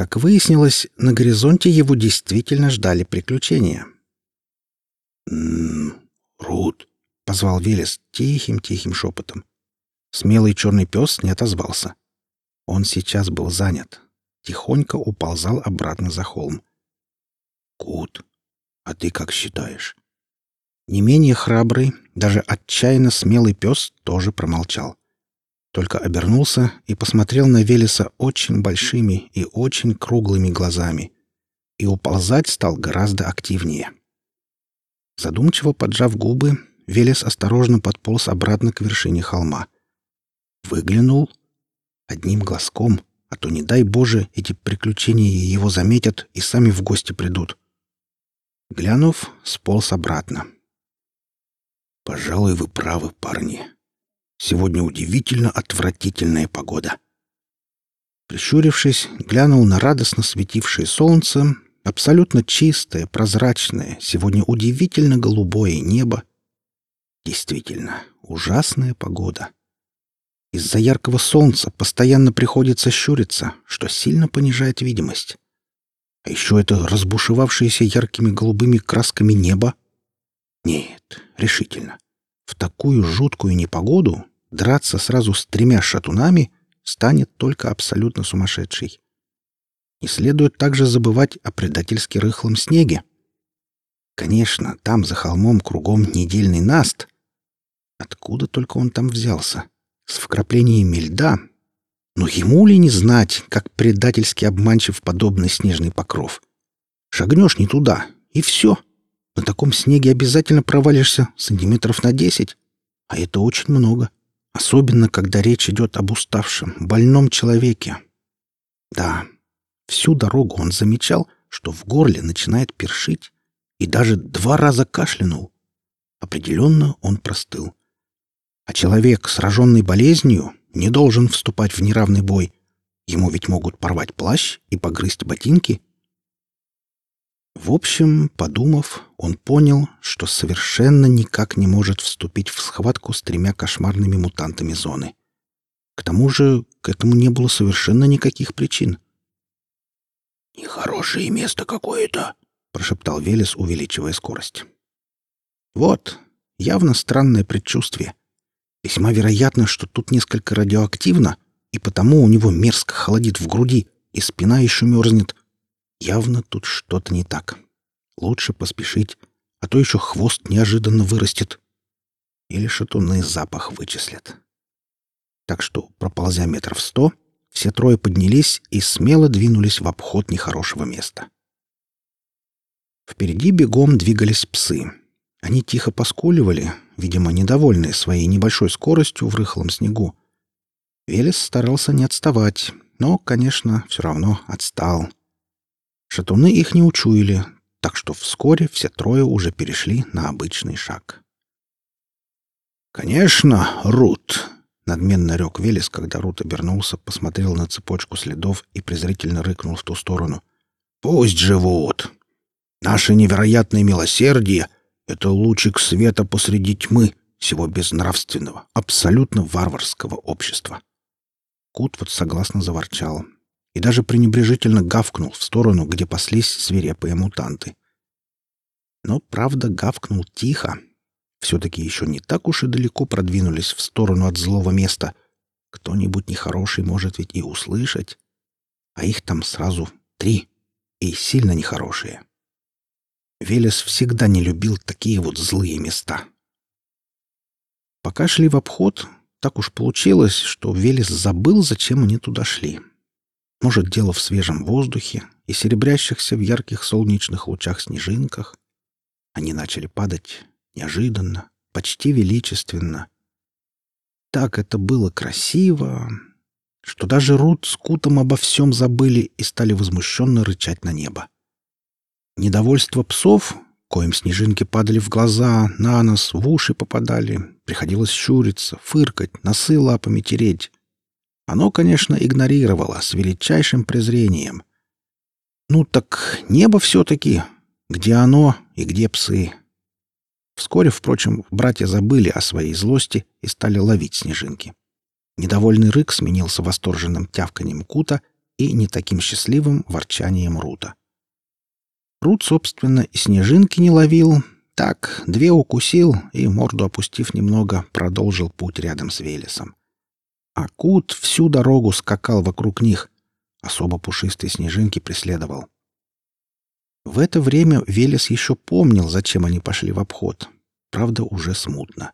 Как выяснилось, на горизонте его действительно ждали приключения. «М-м, Рут», — позвал Велес тихим-тихим шепотом. Смелый черный пес не отозвался. Он сейчас был занят. Тихонько уползал обратно за холм. «Кут, а ты как считаешь?» Не менее храбрый, даже отчаянно смелый пес тоже промолчал. Только обернулся и посмотрел на Велеса очень большими и очень круглыми глазами. И уползать стал гораздо активнее. Задумчиво поджав губы, Велес осторожно подполз обратно к вершине холма. Выглянул одним глазком, а то, не дай Боже, эти приключения его заметят и сами в гости придут. Глянув, сполз обратно. «Пожалуй, вы правы, парни. Сегодня удивительно отвратительная погода». Прищурившись, глянул на радостно светившее солнце, абсолютно чистое, прозрачное, сегодня удивительно голубое небо. Действительно, ужасная погода. Из-за яркого солнца постоянно приходится щуриться, что сильно понижает видимость. А еще это разбушевавшееся яркими голубыми красками небо. Нет, решительно. В такую жуткую непогоду драться сразу с тремя шатунами станет только абсолютно сумасшедший. Не следует также забывать о предательски рыхлом снеге. Конечно, там за холмом кругом недельный наст. Откуда только он там взялся? С вкраплениями льда но ему ли не знать, как предательски обманчив подобный снежный покров? Шагнешь не туда, и все. На таком снеге обязательно провалишься сантиметров на десять. А это очень много. Особенно, когда речь идет об уставшем, больном человеке. Да, всю дорогу он замечал, что в горле начинает першить, и даже два раза кашлянул. Определенно он простыл. А человек, сраженный болезнью, не должен вступать в неравный бой. Ему ведь могут порвать плащ и погрызть ботинки. В общем, подумав, он понял, что совершенно никак не может вступить в схватку с тремя кошмарными мутантами зоны. К тому же к этому не было совершенно никаких причин. «Нехорошее место какое-то», — прошептал Велес, увеличивая скорость. «Вот, явно странное предчувствие. Весьма вероятно, что тут несколько радиоактивно, и потому у него мерзко холодит в груди, и спина еще мерзнет. Явно тут что-то не так. Лучше поспешить, а то еще хвост неожиданно вырастет. Или шатуны запах вычислят. Так что, проползя метров сто, все трое поднялись и смело двинулись в обход нехорошего места. Впереди бегом двигались псы. Они тихо поскуливали, видимо, недовольные своей небольшой скоростью в рыхлом снегу. Велес старался не отставать, но, конечно, все равно отстал. Шатуны их не учуяли, так что вскоре все трое уже перешли на обычный шаг. «Конечно, Рут!» — надменно рёк Велес, когда Рут обернулся, посмотрел на цепочку следов и презрительно рыкнул в ту сторону. «Пусть живут! Наше невероятное милосердие — это лучик света посреди тьмы всего безнравственного, абсолютно варварского общества. Кут вот согласно заворчал и даже пренебрежительно гавкнул в сторону, где паслись свирепые мутанты. Но, правда, гавкнул тихо. Все-таки еще не так уж и далеко продвинулись в сторону от злого места. Кто-нибудь нехороший может ведь и услышать. А их там сразу три, и сильно нехорошие. Велес всегда не любил такие вот злые места. Пока шли в обход, так уж получилось, что Велес забыл, зачем они туда шли. Может, дело в свежем воздухе и серебрящихся в ярких солнечных лучах снежинках. Они начали падать неожиданно, почти величественно. Так это было красиво, что даже Рут с Кутом обо всем забыли и стали возмущенно рычать на небо. Недовольство псов, коим снежинки падали в глаза, на нос, в уши попадали, приходилось щуриться, фыркать, носы лапами тереть. Оно, конечно, игнорировало с величайшим презрением. Ну так небо все-таки. Где оно и где псы? Вскоре, впрочем, братья забыли о своей злости и стали ловить снежинки. Недовольный рык сменился восторженным тявканьем кута, и не таким счастливым ворчанием Рута. Рут, собственно, и снежинки не ловил. Так, две укусил и, морду опустив немного, продолжил путь рядом с Велесом. А Кут всю дорогу скакал вокруг них. Особо пушистые снежинки преследовал. В это время Велес еще помнил, зачем они пошли в обход. Правда, уже смутно.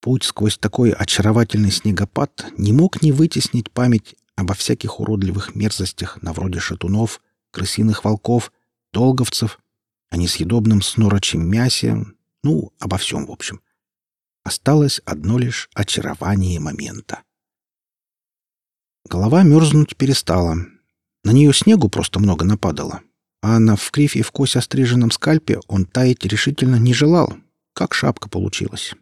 Путь сквозь такой очаровательный снегопад не мог не вытеснить память обо всяких уродливых мерзостях на вроде шатунов, крысиных волков, долговцев, о несъедобном снорочем мясе, ну, обо всем, в общем. Осталось одно лишь очарование момента. Голова мерзнуть перестала. На нее снегу просто много нападало. А на в кривь и в кось остриженном скальпе он таять решительно не желал. Как шапка получилась.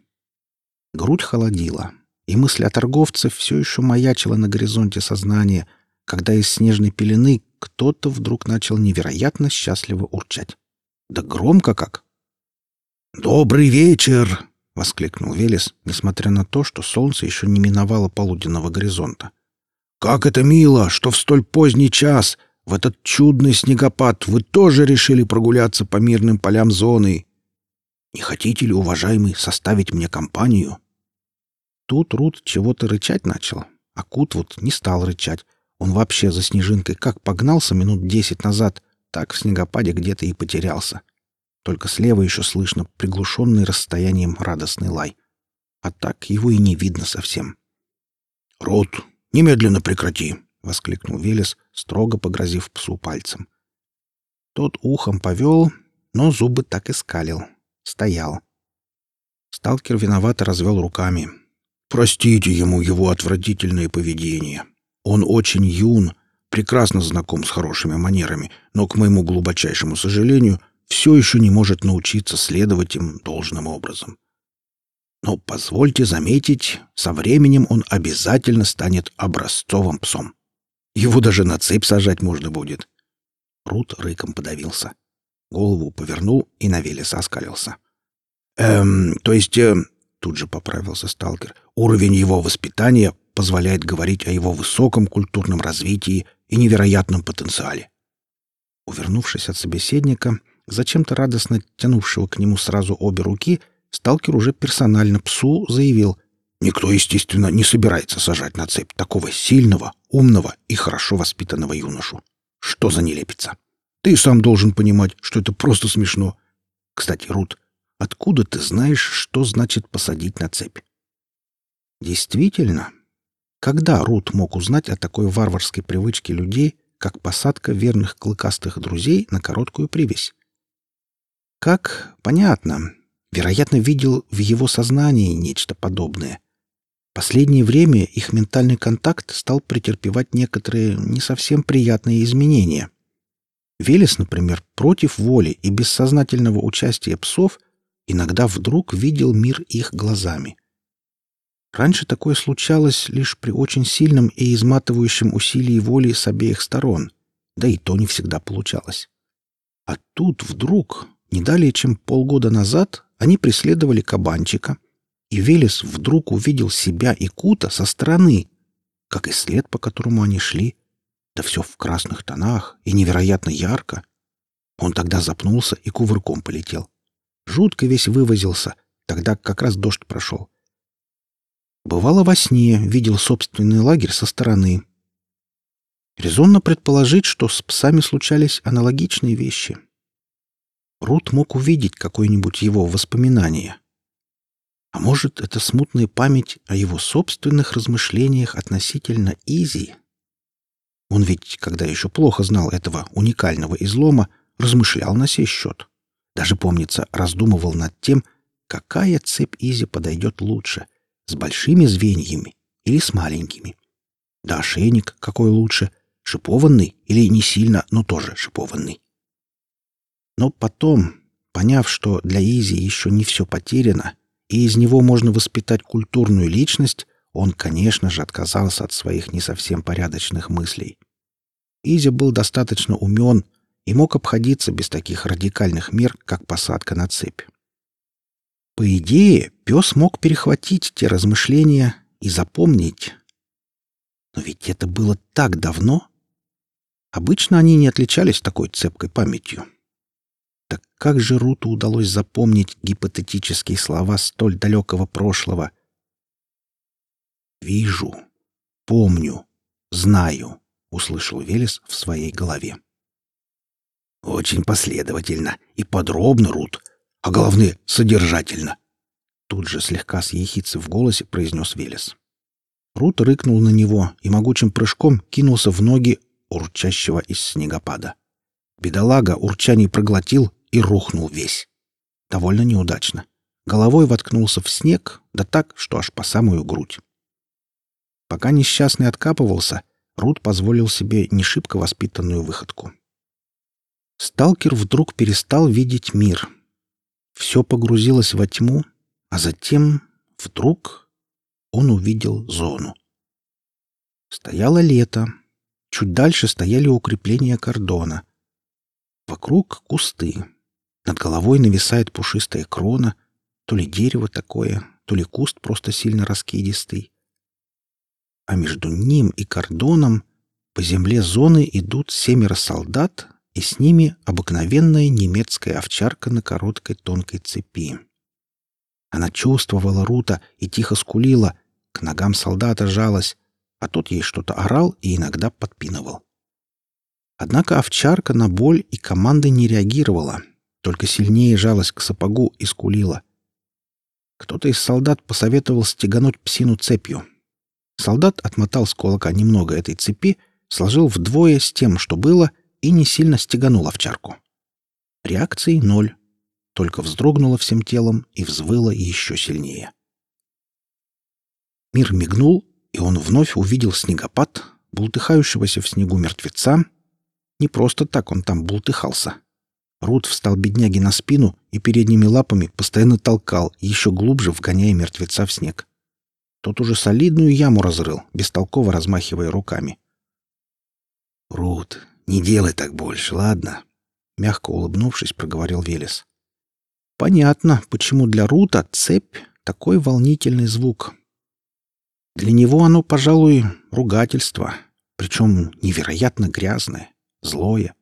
Грудь холодила, и мысль о торговце все еще маячила на горизонте сознания, когда из снежной пелены кто-то вдруг начал невероятно счастливо урчать. Да громко как! «Добрый вечер!» — воскликнул Велес, несмотря на то, что солнце еще не миновало полуденного горизонта. «Как это мило, что в столь поздний час, в этот чудный снегопад, вы тоже решили прогуляться по мирным полям зоны. Не хотите ли, уважаемый, составить мне компанию?» Тут Рут чего-то рычать начал, а Кут вот не стал рычать. Он вообще за снежинкой как погнался минут десять назад, так в снегопаде где-то и потерялся. Только слева еще слышно приглушенный расстоянием радостный лай. А так его и не видно совсем. «Рут, немедленно прекрати!» — воскликнул Велес, строго погрозив псу пальцем. Тот ухом повел, но зубы так и скалил. Стоял. Сталкер виновато развел руками. Простите ему его отвратительное поведение. Он очень юн, прекрасно знаком с хорошими манерами, но, к моему глубочайшему сожалению, все еще не может научиться следовать им должным образом. Но позвольте заметить, со временем он обязательно станет образцовым псом. Его даже на цепь сажать можно будет. Рут рыком подавился. Голову повернул и на Велеса оскалился. «Эм, то есть, э, тут же поправился сталкер. Уровень его воспитания позволяет говорить о его высоком культурном развитии и невероятном потенциале. Увернувшись от собеседника, зачем-то радостно тянувшего к нему сразу обе руки, сталкер уже персонально псу заявил: "Никто, естественно, не собирается сажать на цепь такого сильного, умного и хорошо воспитанного юношу. Что за нелепица? Ты сам должен понимать, что это просто смешно. Кстати, Рут, Откуда ты знаешь, что значит посадить на цепь? Действительно, когда Рут мог узнать о такой варварской привычке людей, как посадка верных клыкастых друзей на короткую привязь? Как? Понятно. Вероятно, видел в его сознании нечто подобное. Последнее время их ментальный контакт стал претерпевать некоторые не совсем приятные изменения. Велес, например, против воли и бессознательного участия псов иногда вдруг видел мир их глазами. Раньше такое случалось лишь при очень сильном и изматывающем усилии воли с обеих сторон, да и то не всегда получалось. А тут вдруг, не далее чем полгода назад, они преследовали кабанчика, и Велес вдруг увидел себя и Кута со стороны, как и след, по которому они шли, да все в красных тонах и невероятно ярко. Он тогда запнулся и кувырком полетел. Жутко весь вывозился, тогда как раз дождь прошел. Бывало во сне, видел собственный лагерь со стороны. Резонно предположить, что с псами случались аналогичные вещи. Рут мог увидеть какое-нибудь его воспоминание. А может, это смутная память о его собственных размышлениях относительно Изи? Он ведь, когда еще плохо знал этого уникального излома, размышлял на сей счет. Даже, помнится, раздумывал над тем, какая цепь Изи подойдет лучше, с большими звеньями или с маленькими. Да ошейник какой лучше, шипованный или не сильно, но тоже шипованный. Но потом, поняв, что для Изи еще не все потеряно, и из него можно воспитать культурную личность, он, конечно же, отказался от своих не совсем порядочных мыслей. Изи был достаточно умен, и мог обходиться без таких радикальных мер, как посадка на цепь. По идее, пес мог перехватить те размышления и запомнить. Но ведь это было так давно, Обычно они не отличались такой цепкой памятью. Так как же Руту удалось запомнить гипотетические слова столь далекого прошлого? «Вижу, помню, знаю», — услышал Велес в своей голове. «Очень последовательно и подробно, Рут, а главное, содержательно», Тут же слегка с в голосе произнес Велес. Рут рыкнул на него и могучим прыжком кинулся в ноги урчащего из снегопада. Бедолага урчаний проглотил и рухнул весь. Довольно неудачно. Головой воткнулся в снег, да так, что аж по самую грудь. Пока несчастный откапывался, Рут позволил себе не шибко воспитанную выходку. Сталкер вдруг перестал видеть мир. Все погрузилось во тьму, а затем вдруг он увидел зону. Стояло лето. Чуть дальше стояли укрепления кордона. Вокруг кусты. Над головой нависает пушистая крона, то ли дерево такое, то ли куст просто сильно раскидистый. А между ним и кордоном по земле зоны идут семеро солдат, и с ними обыкновенная немецкая овчарка на короткой тонкой цепи. Она чувствовала Рута и тихо скулила, к ногам солдата жалась, а тот ей что-то орал и иногда подпинывал. Однако овчарка на боль и команды не реагировала, только сильнее жалась к сапогу и скулила. Кто-то из солдат посоветовал стегануть псину цепью. Солдат отмотал с кулака немного этой цепи, сложил вдвое с тем, что было, и не сильно стеганул овчарку. Реакции ноль только вздрогнула всем телом и взвыла еще сильнее. Мир мигнул, и он вновь увидел снегопад, бултыхающегося в снегу мертвеца. Не просто так он там бултыхался. Рут встал бедняги на спину и передними лапами постоянно толкал, еще глубже вгоняя мертвеца в снег. Тот уже солидную яму разрыл, бестолково размахивая руками. «Рут, не делай так больше, ладно?» Мягко улыбнувшись, проговорил Велес. Понятно, почему для Рута цепь — такой волнительный звук. Для него оно, пожалуй, ругательство, причем невероятно грязное, злое.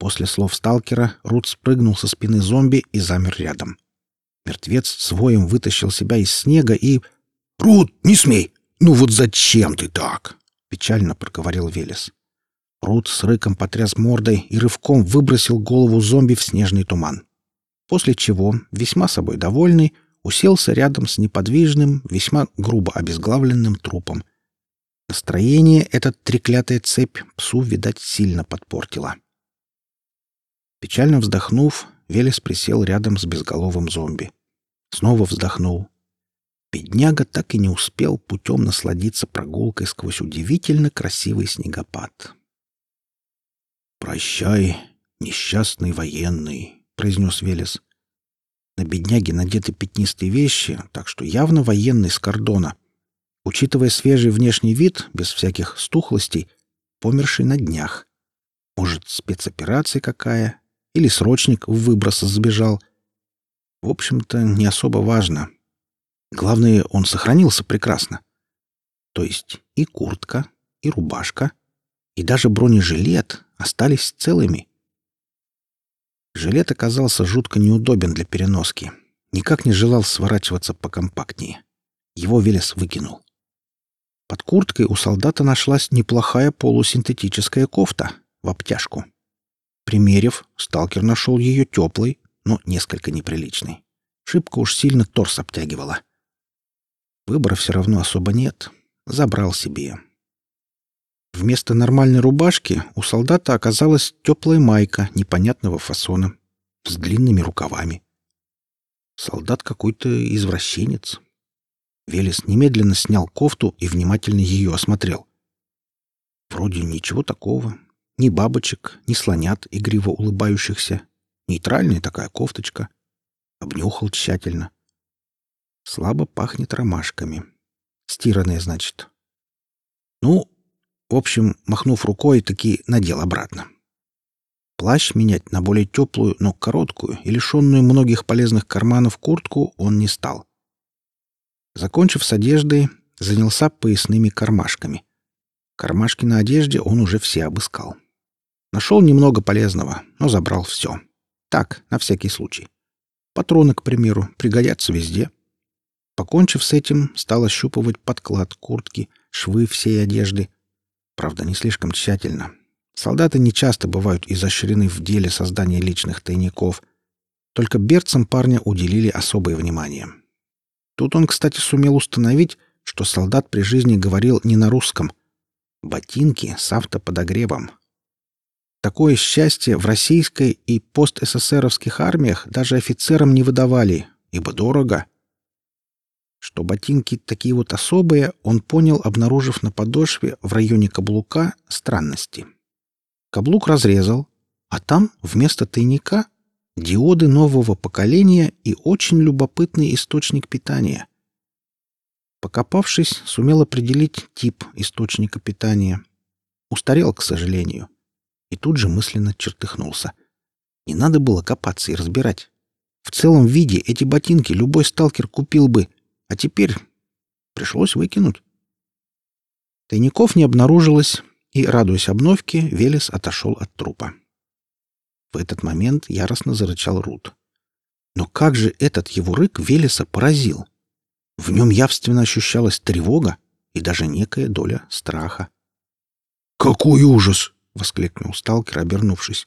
После слов сталкера Рут спрыгнул со спины зомби и замер рядом. Мертвец с воем вытащил себя из снега и... «Рут, не смей! Ну вот зачем ты так?» — печально проговорил Велес. Рут с рыком потряс мордой и рывком выбросил голову зомби в снежный туман после чего, весьма собой довольный, уселся рядом с неподвижным, весьма грубо обезглавленным трупом. Настроение этот треклятая цепь псу, видать, сильно подпортила. Печально вздохнув, Велес присел рядом с безголовым зомби. Снова вздохнул. Бедняга так и не успел путем насладиться прогулкой сквозь удивительно красивый снегопад. «Прощай, несчастный военный», произнес Велес. На бедняге надеты пятнистые вещи, так что явно военный с кордона. Учитывая свежий внешний вид, без всяких стухлостей, померший на днях. Может, спецоперация какая? Или срочник в выброса сбежал? В общем-то, не особо важно. Главное, он сохранился прекрасно. То есть и куртка, и рубашка, и даже бронежилет остались целыми. Жилет оказался жутко неудобен для переноски. Никак не желал сворачиваться покомпактнее. Его Велес выкинул. Под курткой у солдата нашлась неплохая полусинтетическая кофта в обтяжку. Примерив, сталкер нашел ее теплой, но несколько неприличной. Шибко уж сильно торс обтягивала. Выбора все равно особо нет. Забрал себе. Вместо нормальной рубашки у солдата оказалась теплая майка непонятного фасона с длинными рукавами. Солдат какой-то извращенец. Велес немедленно снял кофту и внимательно ее осмотрел. Вроде ничего такого. Ни бабочек, ни слонят, игриво улыбающихся. Нейтральная такая кофточка. Обнюхал тщательно. Слабо пахнет ромашками. Стиранная, значит. Ну, в общем, махнув рукой, таки надел обратно. Плащ менять на более теплую, но короткую и лишенную многих полезных карманов куртку он не стал. Закончив с одеждой, занялся поясными кармашками. Кармашки на одежде он уже все обыскал. Нашел немного полезного, но забрал все. Так, на всякий случай. Патроны, к примеру, пригодятся везде. Покончив с этим, стал ощупывать подклад куртки, швы всей одежды. Правда, не слишком тщательно. Солдаты не часто бывают изощрены в деле создания личных тайников. Только берцам парня уделили особое внимание. Тут он, кстати, сумел установить, что солдат при жизни говорил не на русском. Ботинки с автоподогревом. Такое счастье в российской и пост-СССРовских армиях даже офицерам не выдавали, ибо дорого. Что ботинки такие вот особые, он понял, обнаружив на подошве в районе каблука странности. Каблук разрезал, а там вместо тайника диоды нового поколения и очень любопытный источник питания. Покопавшись, сумел определить тип источника питания. Устарел, к сожалению. И тут же мысленно чертыхнулся. Не надо было копаться и разбирать. В целом виде эти ботинки любой сталкер купил бы, а теперь пришлось выкинуть. Тайников не обнаружилось, и, радуясь обновке, Велес отошел от трупа. В этот момент яростно зарычал Рут. Но как же этот его рык Велеса поразил? В нем явственно ощущалась тревога и даже некая доля страха. «Какой ужас!» — воскликнул сталкер, обернувшись.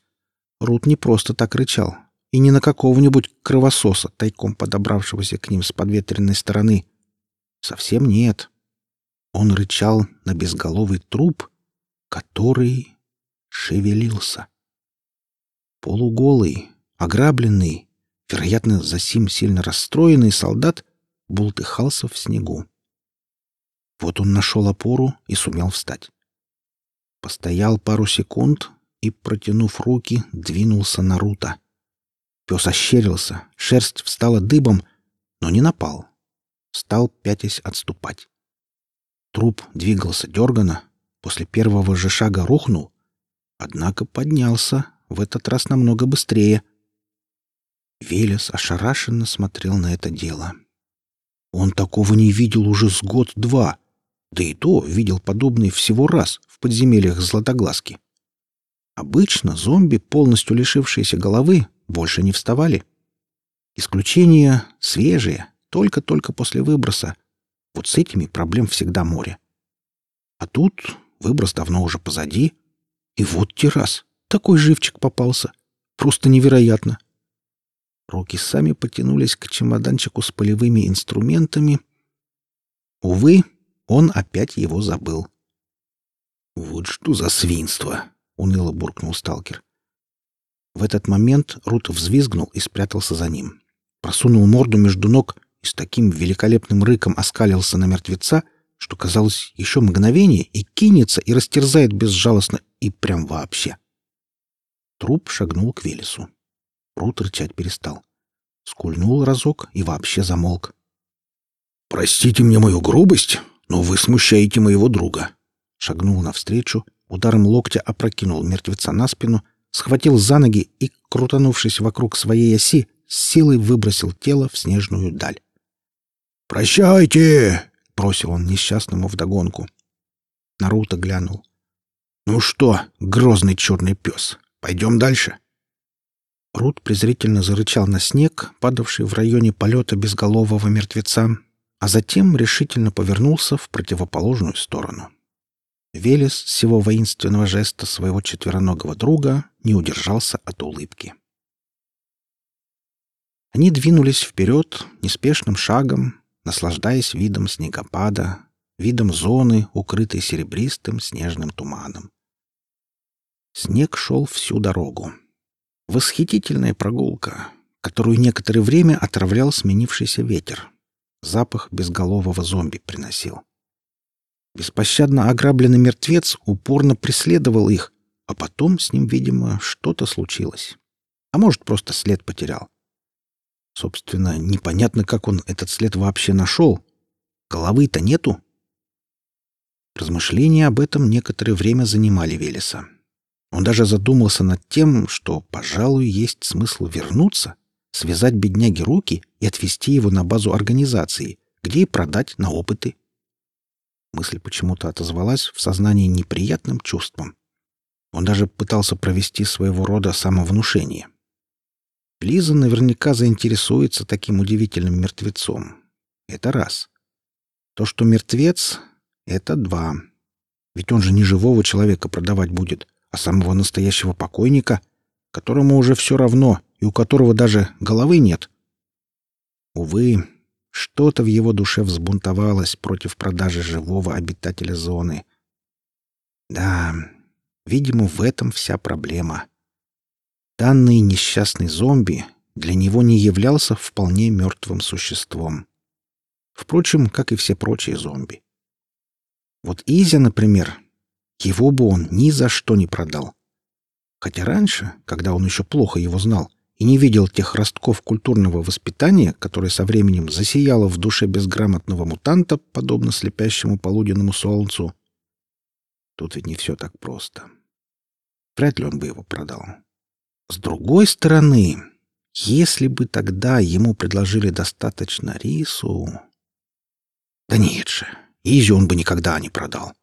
Рут не просто так рычал, и не на какого-нибудь кровососа, тайком подобравшегося к ним с подветренной стороны. Совсем нет. Он рычал на безголовый труп, который шевелился. Полуголый, ограбленный, вероятно, за сим сильно расстроенный солдат бултыхался в снегу. Вот он нашел опору и сумел встать. Постоял пару секунд и, протянув руки, двинулся на Рута. Пес ощерился, шерсть встала дыбом, но не напал. Стал, пятясь, отступать. Труп двигался дерганно, после первого же шага рухнул, однако поднялся, в этот раз намного быстрее. Велес ошарашенно смотрел на это дело. Он такого не видел уже с год-два, да и то видел подобный всего раз в подземельях Златоглазки. Обычно зомби, полностью лишившиеся головы, больше не вставали. Исключения свежие, только-только после выброса. Вот с этими проблем всегда море. А тут выброс давно уже позади. И вот террас. Такой живчик попался. Просто невероятно. Руки сами потянулись к чемоданчику с полевыми инструментами. Увы, он опять его забыл. «Вот что за свинство!» — уныло буркнул сталкер. В этот момент Рут взвизгнул и спрятался за ним. Просунул морду между ног и с таким великолепным рыком оскалился на мертвеца, что, казалось, еще мгновение и кинется и растерзает безжалостно и прям вообще. Труп шагнул к Велесу. Рут рычать перестал. Скульнул разок и вообще замолк. «Простите мне мою грубость, но вы смущаете моего друга». Шагнул навстречу, ударом локтя опрокинул мертвеца на спину, схватил за ноги и, крутанувшись вокруг своей оси, с силой выбросил тело в снежную даль. «Прощайте!» — бросил он несчастному вдогонку. Наруто глянул. «Ну что, грозный черный пес, пойдем дальше?» Рут презрительно зарычал на снег, падавший в районе полета безголового мертвеца, а затем решительно повернулся в противоположную сторону. Велес всего воинственного жеста своего четвероногого друга не удержался от улыбки. Они двинулись вперед неспешным шагом, наслаждаясь видом снегопада, видом зоны, укрытой серебристым снежным туманом. Снег шел всю дорогу. Восхитительная прогулка, которую некоторое время отравлял сменившийся ветер. Запах безголового зомби приносил. Беспощадно ограбленный мертвец упорно преследовал их, а потом с ним, видимо, что-то случилось. А может, просто след потерял. Собственно, непонятно, как он этот след вообще нашел. Головы-то нету. Размышления об этом некоторое время занимали Велеса. Он даже задумался над тем, что, пожалуй, есть смысл вернуться, связать бедняги руки и отвезти его на базу организации, где и продать на опыты. Мысль почему-то отозвалась в сознании неприятным чувством. Он даже пытался провести своего рода самовнушение. Лиза наверняка заинтересуется таким удивительным мертвецом. Это раз. То, что мертвец — это два. Ведь он же не живого человека продавать будет, а самого настоящего покойника, которому уже все равно и у которого даже головы нет. Увы, что-то в его душе взбунтовалось против продажи живого обитателя зоны. Да, видимо, в этом вся проблема. Данный несчастный зомби для него не являлся вполне мертвым существом. Впрочем, как и все прочие зомби. Вот Изя, например, его бы он ни за что не продал. Хотя раньше, когда он еще плохо его знал и не видел тех ростков культурного воспитания, которое со временем засияло в душе безграмотного мутанта, подобно слепящему полуденному солнцу, тут ведь не все так просто. Вряд ли он бы его продал. С другой стороны, если бы тогда ему предложили достаточно рису... Да нет же, Изи он бы никогда не продал.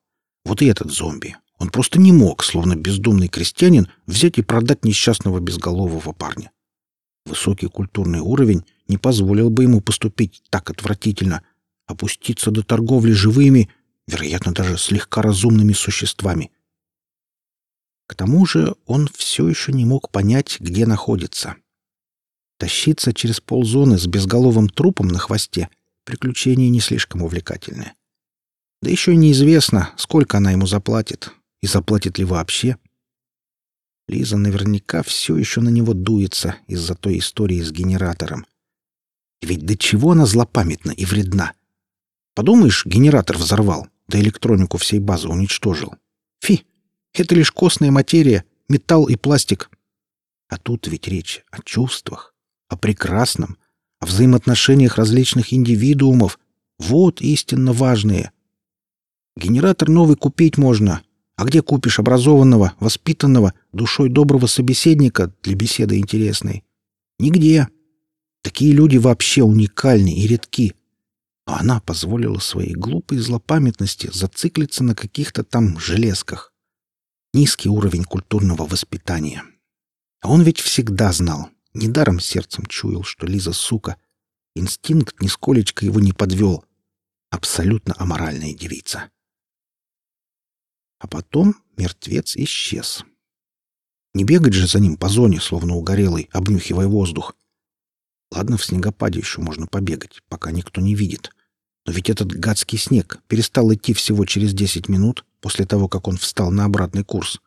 Вот и этот зомби. Он просто не мог, словно бездумный крестьянин, взять и продать несчастного безголового парня. Высокий культурный уровень не позволил бы ему поступить так отвратительно, опуститься до торговли живыми, вероятно, даже слегка разумными существами. К тому же он все еще не мог понять, где находится. Тащиться через ползоны с безголовым трупом на хвосте — приключение не слишком увлекательное. Да еще неизвестно, сколько она ему заплатит, и заплатит ли вообще. Лиза наверняка все еще на него дуется из-за той истории с генератором. Ведь до чего она злопамятна и вредна? Подумаешь, генератор взорвал, да электронику всей базы уничтожил. Фи, это лишь костная материя, металл и пластик. А тут ведь речь о чувствах, о прекрасном, о взаимоотношениях различных индивидуумов. Вот истинно важные — Генератор новый купить можно. А где купишь образованного, воспитанного, душой доброго собеседника для беседы интересной? Нигде. Такие люди вообще уникальны и редки. А она позволила своей глупой злопамятности зациклиться на каких-то там железках. Низкий уровень культурного воспитания. А он ведь всегда знал, недаром сердцем чуял, что Лиза сука. Инстинкт нисколечко его не подвел. Абсолютно аморальная девица. А потом мертвец исчез. Не бегать же за ним по зоне, словно угорелый, обнюхивая воздух. Ладно, в снегопаде еще можно побегать, пока никто не видит. Но ведь этот гадский снег перестал идти всего через десять минут после того, как он встал на обратный курс.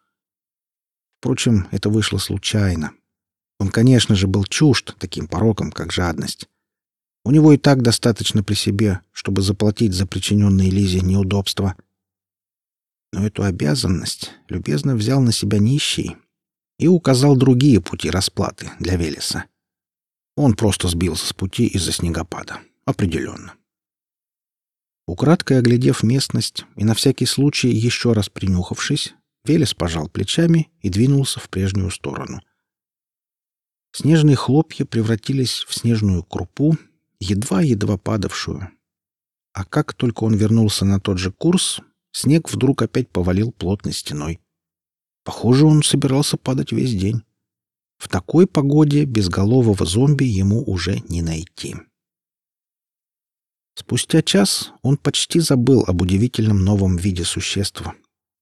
Впрочем, это вышло случайно. Он, конечно же, был чужд таким порокам, как жадность. У него и так достаточно при себе, чтобы заплатить за причиненные Лизе неудобства — но эту обязанность любезно взял на себя нищий и указал другие пути расплаты для Велеса. Он просто сбился с пути из-за снегопада. Определенно. Украдкой оглядев местность и на всякий случай еще раз принюхавшись, Велес пожал плечами и двинулся в прежнюю сторону. Снежные хлопья превратились в снежную крупу, едва-едва падавшую. А как только он вернулся на тот же курс, Снег вдруг опять повалил плотной стеной. Похоже, он собирался падать весь день. В такой погоде безголового зомби ему уже не найти. Спустя час он почти забыл об удивительном новом виде существа.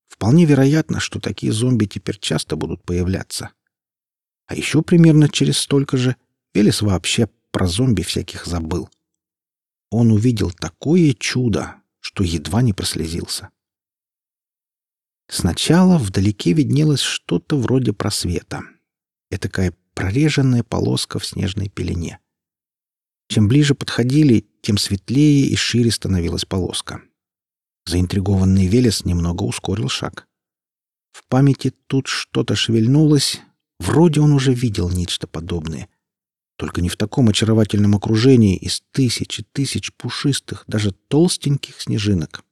Вполне вероятно, что такие зомби теперь часто будут появляться. А еще примерно через столько же Велес вообще про зомби всяких забыл. Он увидел такое чудо, что едва не прослезился. Сначала вдалеке виднелось что-то вроде просвета. Этакая прореженная полоска в снежной пелене. Чем ближе подходили, тем светлее и шире становилась полоска. Заинтригованный Велес немного ускорил шаг. В памяти тут что-то шевельнулось. Вроде он уже видел нечто подобное. Только не в таком очаровательном окружении из тысяч и тысяч пушистых, даже толстеньких снежинок.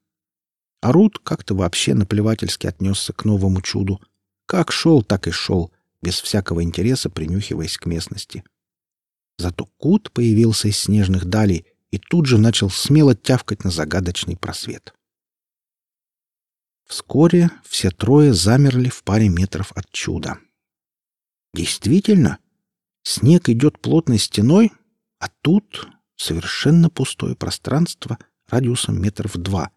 А Рут как-то вообще наплевательски отнесся к новому чуду. Как шел, так и шел, без всякого интереса принюхиваясь к местности. Зато Кут появился из снежных далей и тут же начал смело тявкать на загадочный просвет. Вскоре все трое замерли в паре метров от чуда. Действительно, снег идет плотной стеной, а тут совершенно пустое пространство радиусом метров два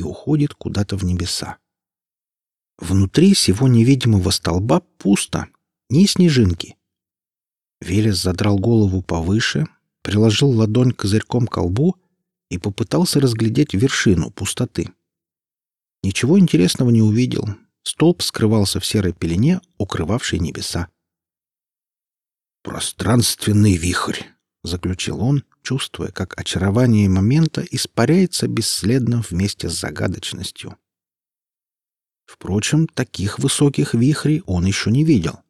и уходит куда-то в небеса. Внутри сего невидимого столба пусто, ни снежинки. Велес задрал голову повыше, приложил ладонь козырьком к колбу и попытался разглядеть вершину пустоты. Ничего интересного не увидел. Столб скрывался в серой пелене, укрывавшей небеса. «Пространственный вихрь», — заключил он, чувствуя, как очарование момента испаряется бесследно вместе с загадочностью. Впрочем, таких высоких вихрей он еще не видел.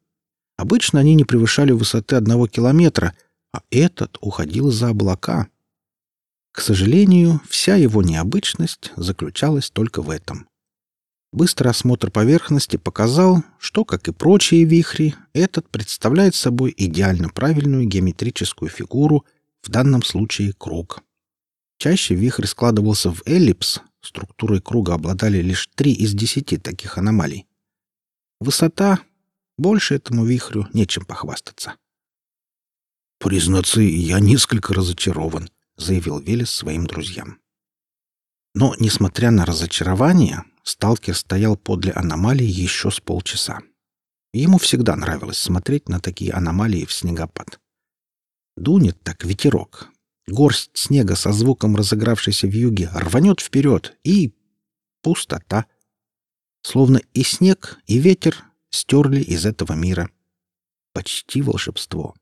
Обычно они не превышали высоты одного километра, а этот уходил за облака. К сожалению, вся его необычность заключалась только в этом. Быстрый осмотр поверхности показал, что, как и прочие вихри, этот представляет собой идеально правильную геометрическую фигуру, в данном случае круг. Чаще вихрь складывался в эллипс, структурой круга обладали лишь три из десяти таких аномалий. Высота — больше этому вихрю нечем похвастаться. «Признаться, я несколько разочарован», — заявил Велес своим друзьям. Но, несмотря на разочарование, сталкер стоял подле аномалии еще с полчаса. Ему всегда нравилось смотреть на такие аномалии в снегопад. Дунет так ветерок. Горсть снега со звуком разыгравшейся в юге рванет вперед, и... пустота. Словно и снег, и ветер стерли из этого мира. Почти волшебство.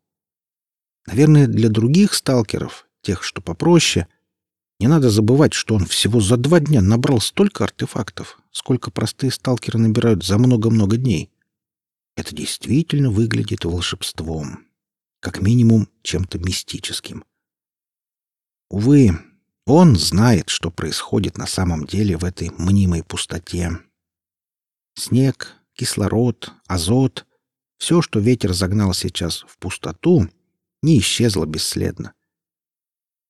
Наверное, для других сталкеров, тех, что попроще — не надо забывать, что он всего за два дня набрал столько артефактов, сколько простые сталкеры набирают за много-много дней. Это действительно выглядит волшебством. Как минимум, чем-то мистическим. Увы, он знает, что происходит на самом деле в этой мнимой пустоте. Снег, кислород, азот — все, что ветер загнал сейчас в пустоту, не исчезло бесследно.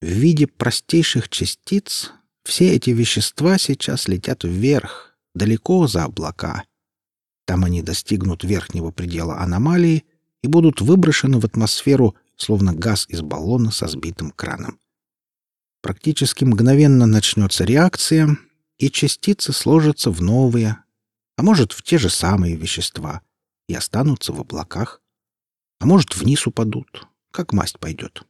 В виде простейших частиц все эти вещества сейчас летят вверх, далеко за облака. Там они достигнут верхнего предела аномалии и будут выброшены в атмосферу, словно газ из баллона со сбитым краном. Практически мгновенно начнется реакция, и частицы сложатся в новые, а может, в те же самые вещества, и останутся в облаках, а может, вниз упадут, как масть пойдет.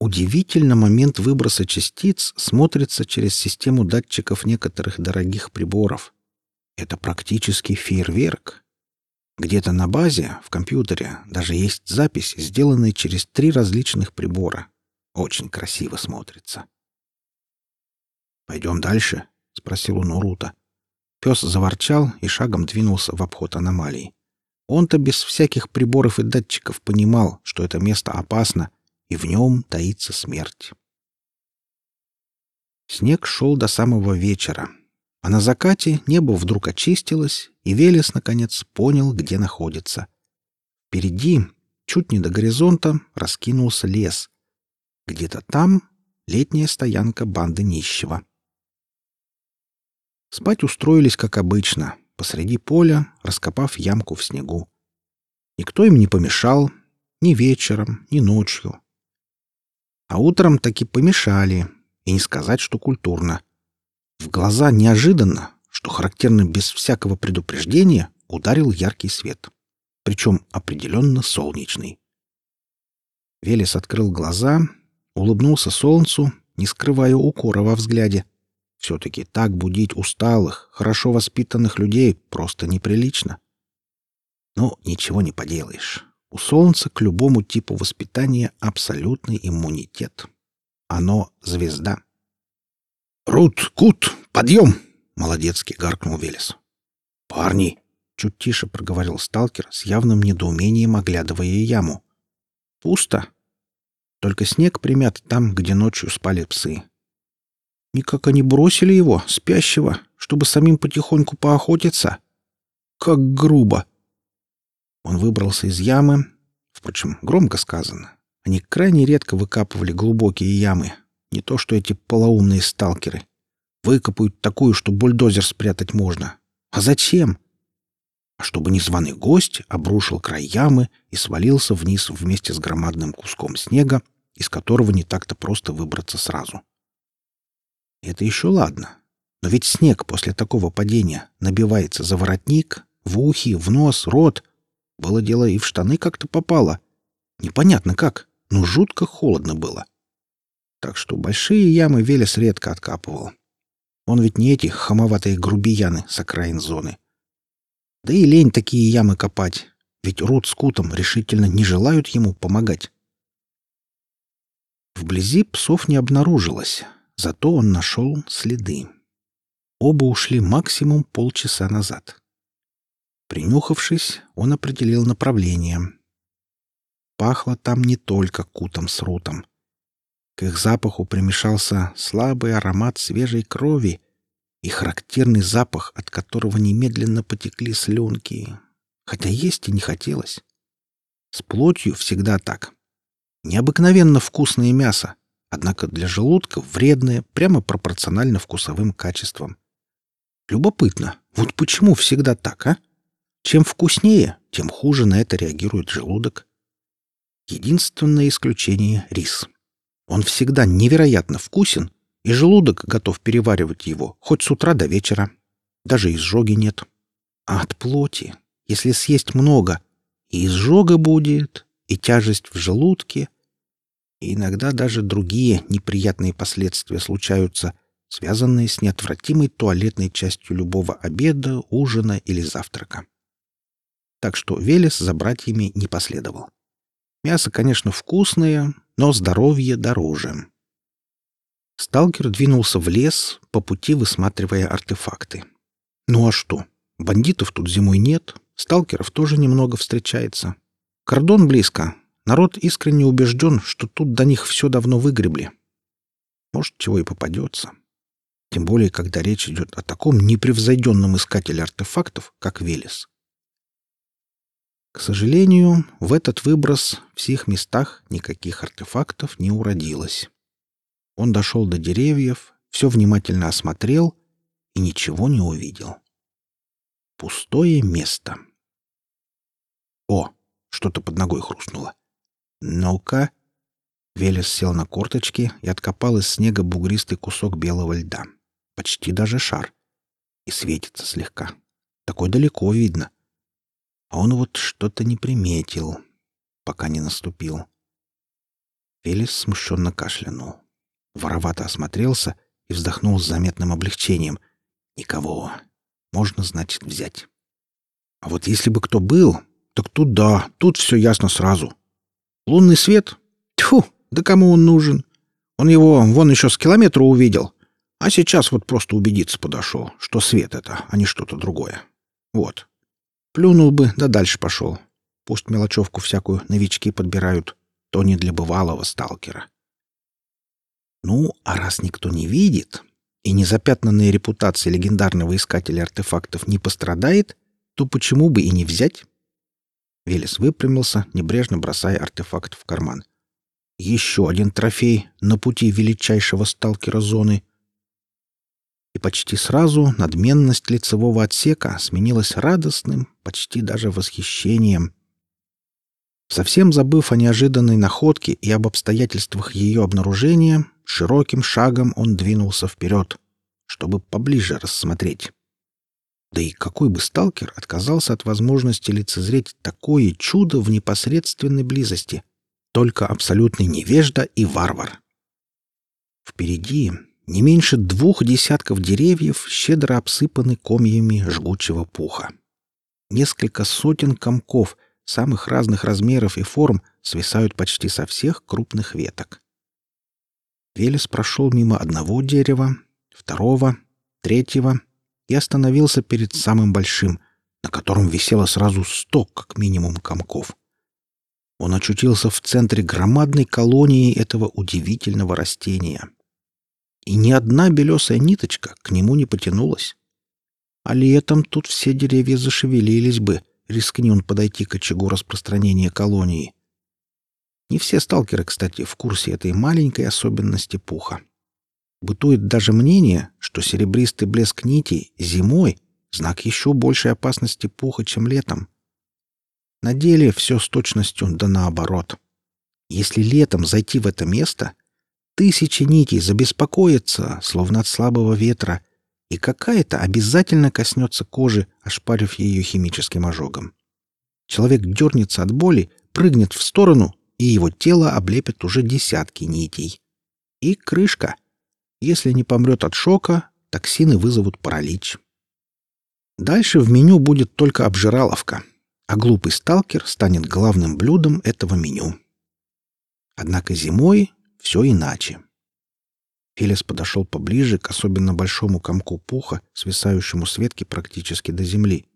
Удивительно момент выброса частиц смотрится через систему датчиков некоторых дорогих приборов. Это практически фейерверк. Где-то на базе, в компьютере, даже есть запись, сделанная через три различных прибора. Очень красиво смотрится. «Пойдем дальше?» — спросил он у Рута. Пес заворчал и шагом двинулся в обход аномалии. Он-то без всяких приборов и датчиков понимал, что это место опасно, и в нем таится смерть. Снег шел до самого вечера, а на закате небо вдруг очистилось, и Велес, наконец, понял, где находится. Впереди, чуть не до горизонта, раскинулся лес. Где-то там летняя стоянка банды нищего. Спать устроились, как обычно, посреди поля, раскопав ямку в снегу. Никто им не помешал ни вечером, ни ночью. А утром таки помешали, и не сказать, что культурно. В глаза неожиданно, что характерно без всякого предупреждения, ударил яркий свет. Причем определенно солнечный. Велес открыл глаза, улыбнулся солнцу, не скрывая укора во взгляде. Все-таки так будить усталых, хорошо воспитанных людей просто неприлично. Но ничего не поделаешь. У Солнца к любому типу воспитания абсолютный иммунитет. Оно — звезда. «Рут, Кут, подъем!» — молодецкий гаркнул Велес. «Парни!» — чуть тише проговорил сталкер с явным недоумением, оглядывая яму. «Пусто. Только снег примят там, где ночью спали псы. Никак они бросили его, спящего, чтобы самим потихоньку поохотиться. Как грубо!» Он выбрался из ямы. Впрочем, громко сказано. Они крайне редко выкапывали глубокие ямы. Не то что эти полоумные сталкеры. Выкопают такую, что бульдозер спрятать можно. А зачем? А чтобы незваный гость обрушил край ямы и свалился вниз вместе с громадным куском снега, из которого не так-то просто выбраться сразу. Это еще ладно. Но ведь снег после такого падения набивается за воротник, в ухи, в нос, рот. Было дело и в штаны как-то попало. Непонятно как, но жутко холодно было. Так что большие ямы Велес редко откапывал. Он ведь не эти хамоватые грубияны с окраин зоны. Да и лень такие ямы копать, ведь Рут с Кутом решительно не желают ему помогать. Вблизи псов не обнаружилось, зато он нашел следы. Оба ушли максимум полчаса назад. Принюхавшись, он определил направление. Пахло там не только кутом с рутом. К их запаху примешался слабый аромат свежей крови и характерный запах, от которого немедленно потекли слюнки, хотя есть и не хотелось. С плотью всегда так. Необыкновенно вкусное мясо, однако для желудка вредное прямо пропорционально вкусовым качествам. Любопытно, вот почему всегда так, а? Чем вкуснее, тем хуже на это реагирует желудок. Единственное исключение — рис. Он всегда невероятно вкусен, и желудок готов переваривать его хоть с утра до вечера. Даже изжоги нет. А от плоти, если съесть много, и изжога будет, и тяжесть в желудке, и иногда даже другие неприятные последствия случаются, связанные с неотвратимой туалетной частью любого обеда, ужина или завтрака. Так что Велес за братьями не последовал. Мясо, конечно, вкусное, но здоровье дороже. Сталкер двинулся в лес, по пути высматривая артефакты. Ну а что? Бандитов тут зимой нет, сталкеров тоже немного встречается. Кордон близко. Народ искренне убежден, что тут до них все давно выгребли. Может, чего и попадется. Тем более, когда речь идет о таком непревзойденном искателе артефактов, как Велес. К сожалению, в этот выброс в сих местах никаких артефактов не уродилось. Он дошел до деревьев, все внимательно осмотрел и ничего не увидел. Пустое место. О, что-то под ногой хрустнуло. Ну-ка. Велес сел на корточки и откопал из снега бугристый кусок белого льда. Почти даже шар. И светится слегка. Такой далеко видно. А он вот что-то не приметил, пока не наступил. Велес смущенно кашлянул. Воровато осмотрелся и вздохнул с заметным облегчением. Никого. Можно, значит, взять. А вот если бы кто был, так тут да, тут все ясно сразу. Лунный свет? Тьфу, да кому он нужен? Он его вон еще с километра увидел. А сейчас вот просто убедиться подошел, что свет это, а не что-то другое. Вот. Плюнул бы, да дальше пошел. Пусть мелочевку всякую новички подбирают, то не для бывалого сталкера. Ну, а раз никто не видит, и незапятнанная репутация легендарного искателя артефактов не пострадает, то почему бы и не взять? Велес выпрямился, небрежно бросая артефакт в карман. Еще один трофей на пути величайшего сталкера зоны и почти сразу надменность лицевого отсека сменилась радостным, почти даже восхищением. Совсем забыв о неожиданной находке и об обстоятельствах ее обнаружения, широким шагом он двинулся вперед, чтобы поближе рассмотреть. Да и какой бы сталкер отказался от возможности лицезреть такое чудо в непосредственной близости? Только абсолютный невежда и варвар. Впереди, не меньше двух десятков деревьев щедро обсыпаны комьями жгучего пуха. Несколько сотен комков самых разных размеров и форм свисают почти со всех крупных веток. Велес прошел мимо одного дерева, второго, третьего и остановился перед самым большим, на котором висело сразу сто, как минимум, комков. Он очутился в центре громадной колонии этого удивительного растения — и ни одна белесая ниточка к нему не потянулась. А летом тут все деревья зашевелились бы, рискни он подойти к очагу распространения колонии. Не все сталкеры, кстати, в курсе этой маленькой особенности пуха. Бытует даже мнение, что серебристый блеск нитей зимой — знак еще большей опасности пуха, чем летом. На деле все с точностью да наоборот. Если летом зайти в это место, тысячи нитей забеспокоятся, словно от слабого ветра, и какая-то обязательно коснется кожи, ошпарив ее химическим ожогом. Человек дернется от боли, прыгнет в сторону, и его тело облепят уже десятки нитей. И крышка. Если не помрет от шока, токсины вызовут паралич. Дальше в меню будет только обжираловка, а глупый сталкер станет главным блюдом этого меню. Однако зимой все иначе. Фелис подошел поближе к особенно большому комку пуха, свисающему с ветки практически до земли.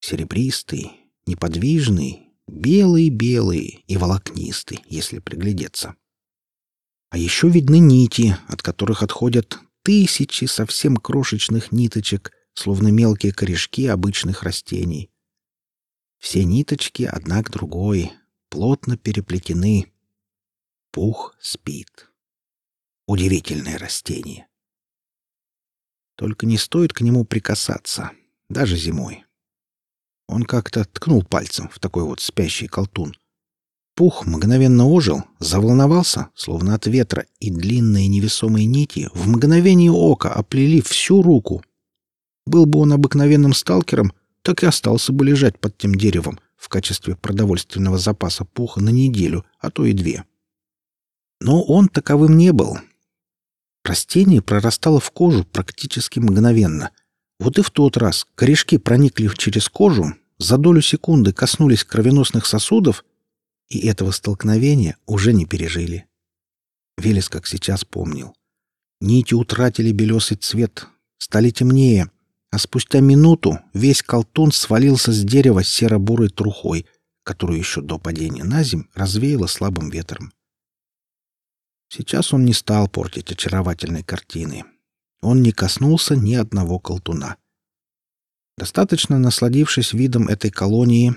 Серебристый, неподвижный, белый-белый и волокнистый, если приглядеться. А еще видны нити, от которых отходят тысячи совсем крошечных ниточек, словно мелкие корешки обычных растений. Все ниточки одна к другой, плотно переплетены. Пух спит. Удивительное растение. Только не стоит к нему прикасаться, даже зимой. Он как-то ткнул пальцем в такой вот спящий колтун. Пух мгновенно ожил, заволновался, словно от ветра, и длинные невесомые нити в мгновение ока оплели всю руку. Был бы он обыкновенным сталкером, так и остался бы лежать под тем деревом в качестве продовольственного запаса пуха на неделю, а то и две. Но он таковым не был. Растение прорастало в кожу практически мгновенно. Вот и в тот раз корешки проникли через кожу, за долю секунды коснулись кровеносных сосудов, и этого столкновения уже не пережили. Велес, как сейчас, помнил. Нити утратили белесый цвет, стали темнее, а спустя минуту весь колтун свалился с дерева серо-бурой трухой, которую еще до падения на земь развеяло слабым ветром. Сейчас он не стал портить очаровательной картины. Он не коснулся ни одного колтуна. Достаточно насладившись видом этой колонии,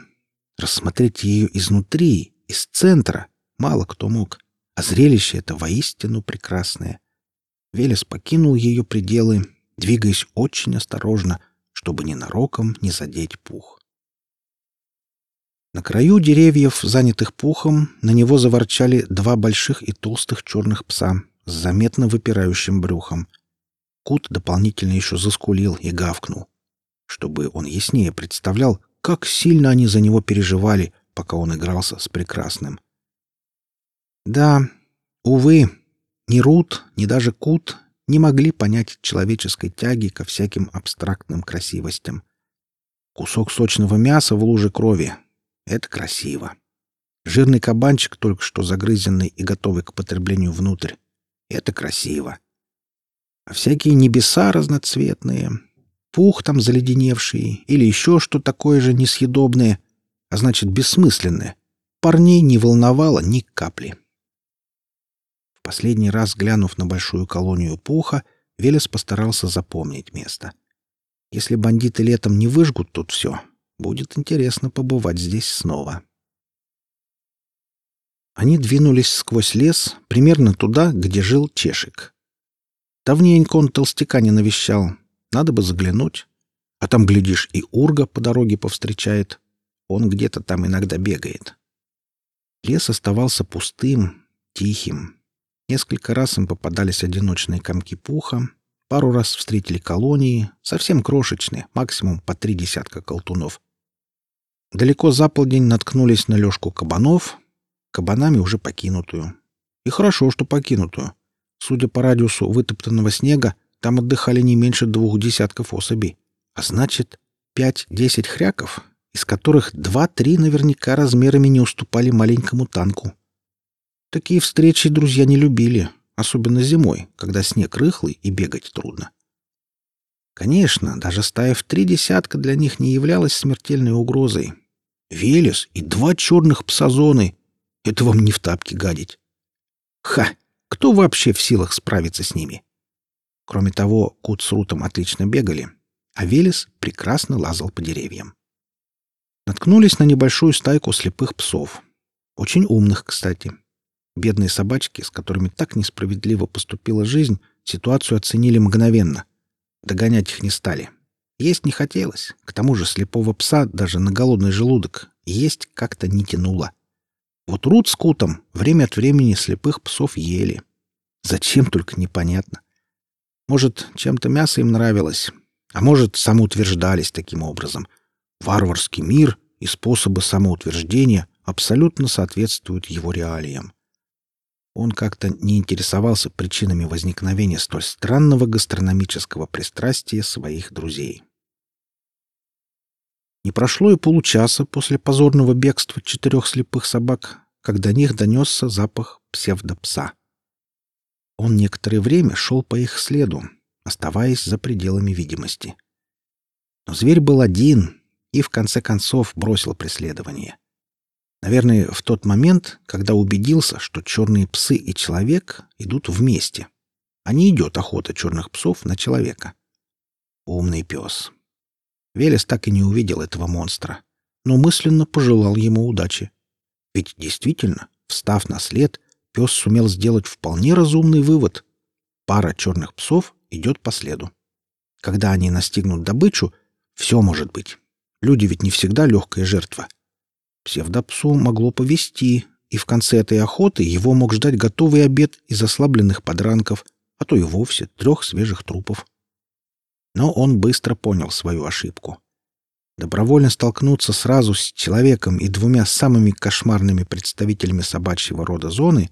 рассмотреть ее изнутри, из центра, мало кто мог, а зрелище это воистину прекрасное. Велес покинул ее пределы двигаясь очень осторожно, чтобы ненароком не задеть пух. На краю деревьев, занятых пухом, на него заворчали два больших и толстых черных пса с заметно выпирающим брюхом. Кут дополнительно еще заскулил и гавкнул, чтобы он яснее представлял, как сильно они за него переживали, пока он игрался с прекрасным. Да, увы, ни Рут, ни даже Кут не могли понять человеческой тяги ко всяким абстрактным красивостям. Кусок сочного мяса в луже крови — это красиво. Жирный кабанчик, только что загрызенный и готовый к потреблению внутрь — это красиво. А всякие небеса разноцветные, пух там заледеневший или еще что такое же несъедобное, а значит бессмысленное, парней не волновало ни капли. Последний раз глянув на большую колонию пуха, Велес постарался запомнить место. Если бандиты летом не выжгут тут все, будет интересно побывать здесь снова. Они двинулись сквозь лес, примерно туда, где жил Чешик. Давненько он толстяка не навещал. Надо бы заглянуть. А там, глядишь, и Урга по дороге повстречает. Он где-то там иногда бегает. Лес оставался пустым, тихим. Несколько раз им попадались одиночные комки пуха, пару раз встретили колонии, совсем крошечные, максимум по три десятка колтунов. Далеко за полдень наткнулись на лёжку кабанов, кабанами уже покинутую. И хорошо, что покинутую. Судя по радиусу вытоптанного снега, там отдыхали не меньше двух десятков особей. А значит, пять-десять хряков, из которых два-три наверняка размерами не уступали маленькому танку. Такие встречи друзья не любили, особенно зимой, когда снег рыхлый и бегать трудно. Конечно, даже стая в три десятка для них не являлась смертельной угрозой. Велес и два черных псазоны — это вам не в тапке гадить. Ха! Кто вообще в силах справиться с ними? Кроме того, Кут с Рутом отлично бегали, а Велес прекрасно лазал по деревьям. Наткнулись на небольшую стайку слепых псов. Очень умных, кстати. Бедные собачки, с которыми так несправедливо поступила жизнь, ситуацию оценили мгновенно. Догонять их не стали. Есть не хотелось. К тому же слепого пса даже на голодный желудок есть как-то не тянуло. Вот Рут с Кутом время от времени слепых псов ели. Зачем только непонятно. Может, чем-то мясо им нравилось, а может, самоутверждались таким образом. Варварский мир и способы самоутверждения абсолютно соответствуют его реалиям. Он как-то не интересовался причинами возникновения столь странного гастрономического пристрастия своих друзей. Не прошло и получаса после позорного бегства четырех слепых собак, когда до них донесся запах псевдопса. Он некоторое время шел по их следу, оставаясь за пределами видимости. Но зверь был один и в конце концов бросил преследование. Наверное, в тот момент, когда убедился, что черные псы и человек идут вместе, а не идет охота черных псов на человека. Умный пес. Велес так и не увидел этого монстра, но мысленно пожелал ему удачи. Ведь действительно, встав на след, пес сумел сделать вполне разумный вывод. Пара черных псов идет по следу. Когда они настигнут добычу, все может быть. Люди ведь не всегда легкая жертва. Псевдопсу могло повести, и в конце этой охоты его мог ждать готовый обед из ослабленных подранков, а то и вовсе трех свежих трупов. Но он быстро понял свою ошибку. Добровольно столкнуться сразу с человеком и двумя самыми кошмарными представителями собачьего рода зоны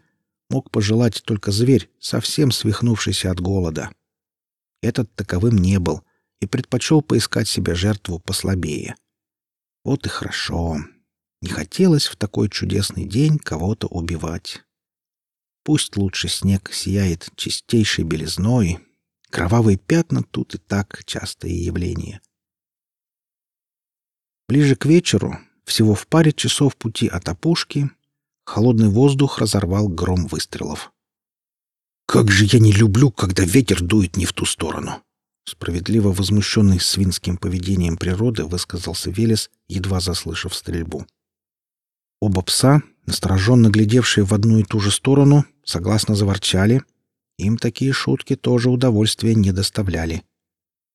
мог пожелать только зверь, совсем свихнувшийся от голода. Этот таковым не был и предпочел поискать себе жертву послабее. Вот и хорошо. Не хотелось в такой чудесный день кого-то убивать. Пусть лучше снег сияет чистейшей белизной, Кровавые пятна тут и так частое явление. Ближе к вечеру, всего в паре часов пути от опушки, холодный воздух разорвал гром выстрелов. «Как же я не люблю, когда ветер дует не в ту сторону!» Справедливо возмущенный свинским поведением природы высказался Велес, едва заслышав стрельбу. Оба пса, настороженно глядевшие в одну и ту же сторону, согласно заворчали — им такие шутки тоже удовольствия не доставляли.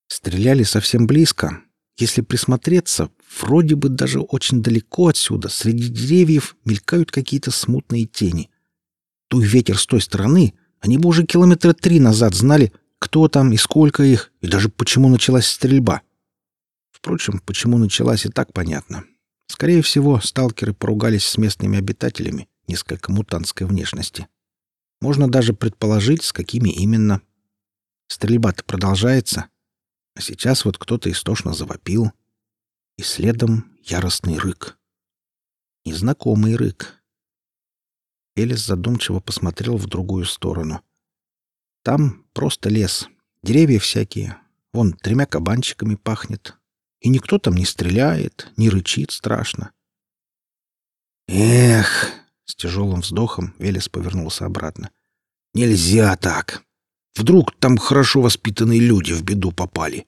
Стреляли совсем близко. Если присмотреться, вроде бы даже очень далеко отсюда, среди деревьев, мелькают какие-то смутные тени. Туй ветер с той стороны, они бы уже километра три назад знали, кто там и сколько их, и даже почему началась стрельба. Впрочем, почему началась и так понятно. Скорее всего, сталкеры поругались с местными обитателями несколько мутантской внешности. Можно даже предположить, с какими именно. Стрельба-то продолжается. А сейчас вот кто-то истошно завопил. И следом яростный рык. Незнакомый рык. Элис задумчиво посмотрел в другую сторону. Там просто лес, деревья всякие. Вон тремя кабанчиками пахнет. И никто там не стреляет, не рычит страшно. Эх, с тяжелым вздохом Велес повернулся обратно. «Нельзя так! Вдруг там хорошо воспитанные люди в беду попали.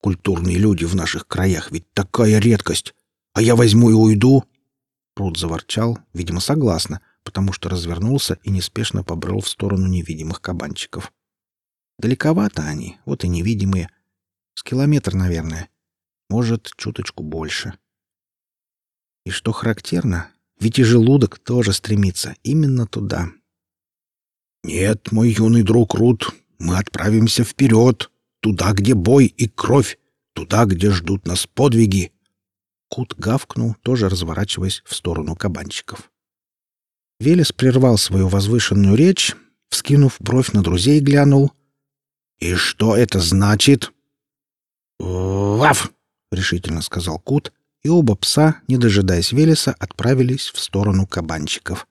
Культурные люди в наших краях ведь такая редкость. А я возьму и уйду!» Рут заворчал, видимо, согласно, потому что развернулся и неспешно побрел в сторону невидимых кабанчиков. Далековато они, вот и невидимые. С километр, наверное. Может, чуточку больше. И что характерно, ведь и желудок тоже стремится именно туда. «Нет, мой юный друг Рут, мы отправимся вперед, туда, где бой и кровь, туда, где ждут нас подвиги». Кут гавкнул, тоже разворачиваясь в сторону кабанчиков. Велес прервал свою возвышенную речь, вскинув бровь на друзей, глянул. «И что это значит?» «Ваф!» — решительно сказал Кут, и оба пса, не дожидаясь Велеса, отправились в сторону кабанчиков.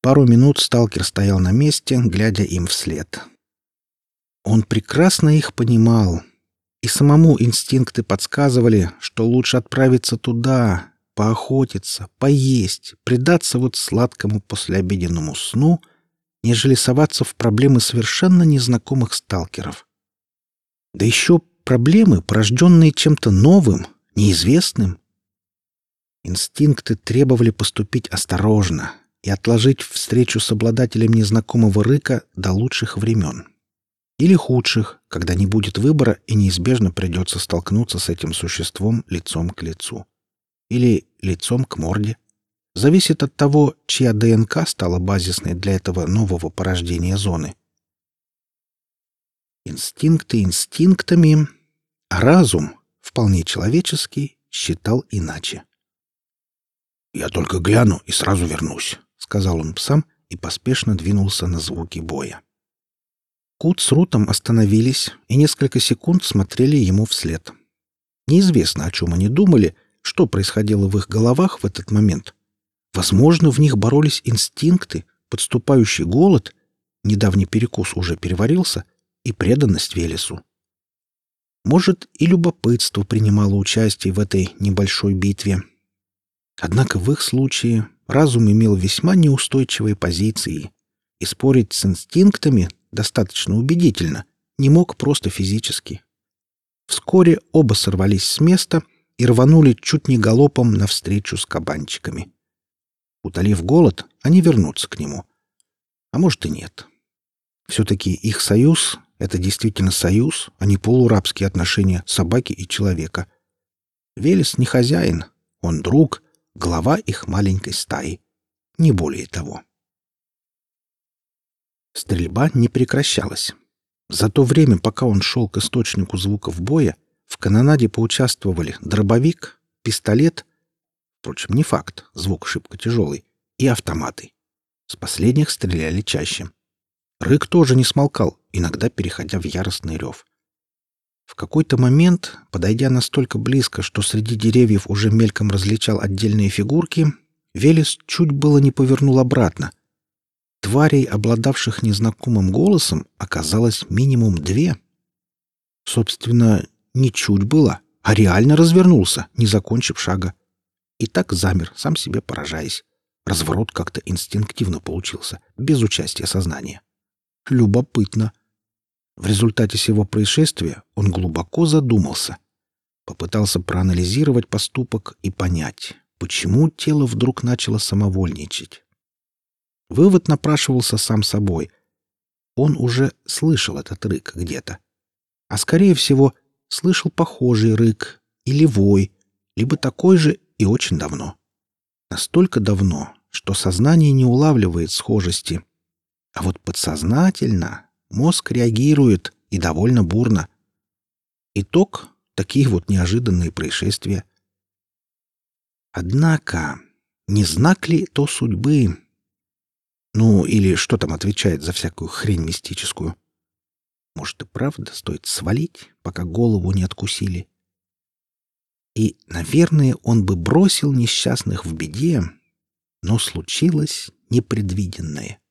Пару минут сталкер стоял на месте, глядя им вслед. Он прекрасно их понимал, и самому инстинкты подсказывали, что лучше отправиться туда, поохотиться, поесть, предаться вот сладкому послеобеденному сну, нежели соваться в проблемы совершенно незнакомых сталкеров. Да еще проблемы, порожденные чем-то новым, неизвестным. Инстинкты требовали поступить осторожно и отложить встречу с обладателем незнакомого рыка до лучших времен. Или худших, когда не будет выбора и неизбежно придется столкнуться с этим существом лицом к лицу. Или лицом к морде. Зависит от того, чья ДНК стала базисной для этого нового порождения зоны. Инстинкты инстинктами, а разум, вполне человеческий, считал иначе. «Я только гляну и сразу вернусь», — сказал он псам и поспешно двинулся на звуки боя. Кут с Рутом остановились и несколько секунд смотрели ему вслед. Неизвестно, о чем они думали, что происходило в их головах в этот момент. Возможно, в них боролись инстинкты, подступающий голод, недавний перекус уже переварился, и преданность Велесу. Может, и любопытство принимало участие в этой небольшой битве. Однако в их случае разум имел весьма неустойчивые позиции, и спорить с инстинктами достаточно убедительно, не мог просто физически. Вскоре оба сорвались с места и рванули чуть не галопом навстречу с кабанчиками. Утолив голод, они вернутся к нему. А может и нет. Все-таки их союз — это действительно союз, а не полурабские отношения собаки и человека. Велес не хозяин, он друг, глава их маленькой стаи. Не более того. Стрельба не прекращалась. За то время, пока он шел к источнику звуков боя, в канонаде поучаствовали дробовик, пистолет, впрочем, не факт, звук шибко тяжелый, и автоматы. С последних стреляли чаще. Рык тоже не смолкал, иногда переходя в яростный рев. В какой-то момент, подойдя настолько близко, что среди деревьев уже мельком различал отдельные фигурки, Велес чуть было не повернул обратно — Тварей, обладавших незнакомым голосом, оказалось минимум две. Собственно, не чуть было, а реально развернулся, не закончив шага. И так замер, сам себе поражаясь. Разворот как-то инстинктивно получился, без участия сознания. Любопытно. В результате всего происшествия он глубоко задумался. Попытался проанализировать поступок и понять, почему тело вдруг начало самовольничать. Вывод напрашивался сам собой. Он уже слышал этот рык где-то. А скорее всего, слышал похожий рык или вой, либо такой же и очень давно. Настолько давно, что сознание не улавливает схожести. А вот подсознательно мозг реагирует и довольно бурно. Итог — такие вот неожиданные происшествия. Однако, не знак ли то судьбы, ну, или что там отвечает за всякую хрень мистическую. Может, и правда стоит свалить, пока голову не откусили. И, наверное, он бы бросил несчастных в беде, но случилось непредвиденное.